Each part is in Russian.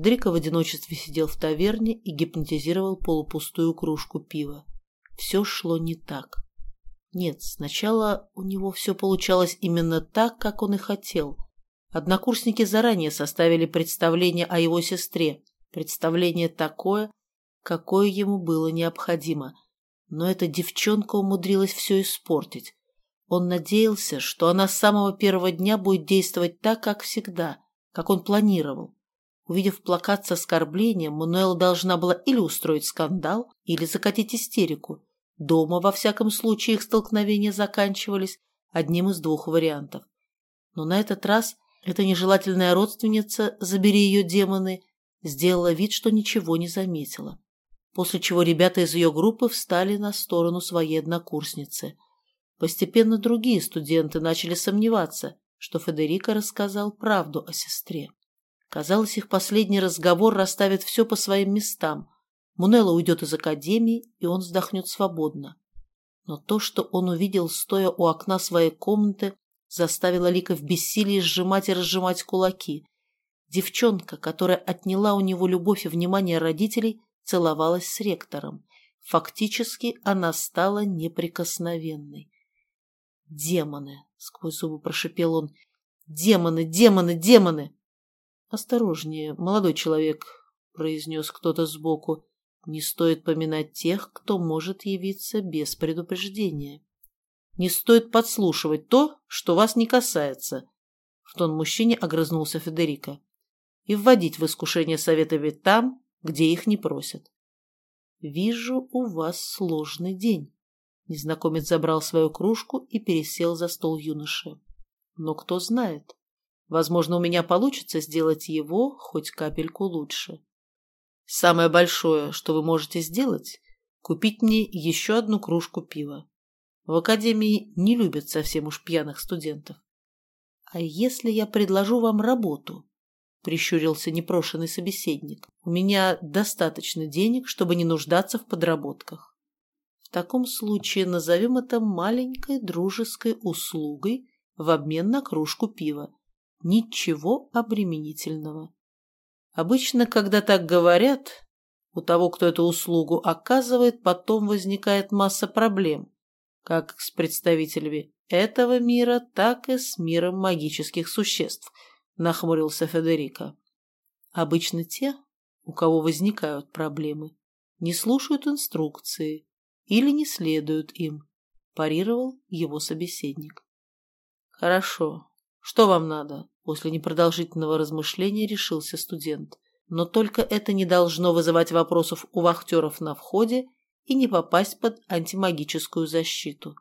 Федерико в одиночестве сидел в таверне и гипнотизировал полупустую кружку пива. Все шло не так. Нет, сначала у него все получалось именно так, как он и хотел. Однокурсники заранее составили представление о его сестре, представление такое, какое ему было необходимо. Но эта девчонка умудрилась все испортить. Он надеялся, что она с самого первого дня будет действовать так, как всегда, как он планировал. Увидев плакат с оскорблением, Мануэла должна была или устроить скандал, или закатить истерику. Дома, во всяком случае, их столкновения заканчивались одним из двух вариантов. Но на этот раз эта нежелательная родственница, забери ее демоны, сделала вид, что ничего не заметила. После чего ребята из ее группы встали на сторону своей однокурсницы. Постепенно другие студенты начали сомневаться, что Федерико рассказал правду о сестре. Казалось, их последний разговор расставит все по своим местам. Мунелла уйдет из академии, и он вздохнет свободно. Но то, что он увидел, стоя у окна своей комнаты, заставило Лика в бессилии сжимать и разжимать кулаки. Девчонка, которая отняла у него любовь и внимание родителей, целовалась с ректором. Фактически она стала неприкосновенной. «Демоны!» — сквозь зубы прошипел он. «Демоны! Демоны! Демоны!» «Осторожнее, молодой человек», — произнес кто-то сбоку. «Не стоит поминать тех, кто может явиться без предупреждения. Не стоит подслушивать то, что вас не касается», — в тон мужчине огрызнулся Федерико. «И вводить в искушение советами там, где их не просят». «Вижу, у вас сложный день». Незнакомец забрал свою кружку и пересел за стол юноши. «Но кто знает, Возможно, у меня получится сделать его хоть капельку лучше. Самое большое, что вы можете сделать, купить мне еще одну кружку пива. В академии не любят совсем уж пьяных студентов. А если я предложу вам работу? Прищурился непрошенный собеседник. У меня достаточно денег, чтобы не нуждаться в подработках. В таком случае назовем это маленькой дружеской услугой в обмен на кружку пива Ничего обременительного. Обычно, когда так говорят, у того, кто эту услугу оказывает, потом возникает масса проблем, как с представителями этого мира, так и с миром магических существ, нахмурился Федерико. Обычно те, у кого возникают проблемы, не слушают инструкции или не следуют им, парировал его собеседник. Хорошо, «Что вам надо?» – после непродолжительного размышления решился студент. Но только это не должно вызывать вопросов у вахтеров на входе и не попасть под антимагическую защиту.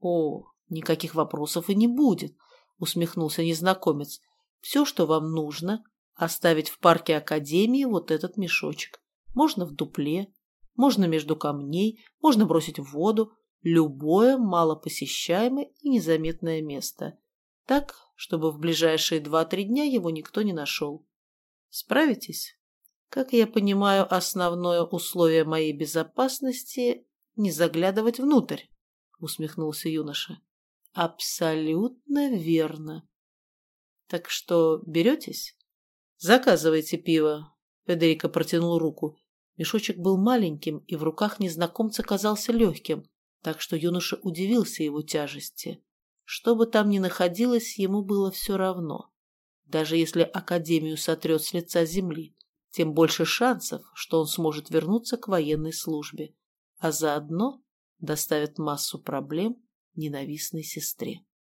«О, никаких вопросов и не будет», – усмехнулся незнакомец. «Все, что вам нужно, оставить в парке Академии вот этот мешочек. Можно в дупле, можно между камней, можно бросить в воду, любое малопосещаемое и незаметное место. Так чтобы в ближайшие два-три дня его никто не нашел. Справитесь? Как я понимаю, основное условие моей безопасности — не заглядывать внутрь, — усмехнулся юноша. Абсолютно верно. Так что беретесь? Заказывайте пиво. Федерико протянул руку. Мешочек был маленьким и в руках незнакомца казался легким, так что юноша удивился его тяжести. Что бы там ни находилось, ему было все равно. Даже если Академию сотрет с лица земли, тем больше шансов, что он сможет вернуться к военной службе, а заодно доставит массу проблем ненавистной сестре.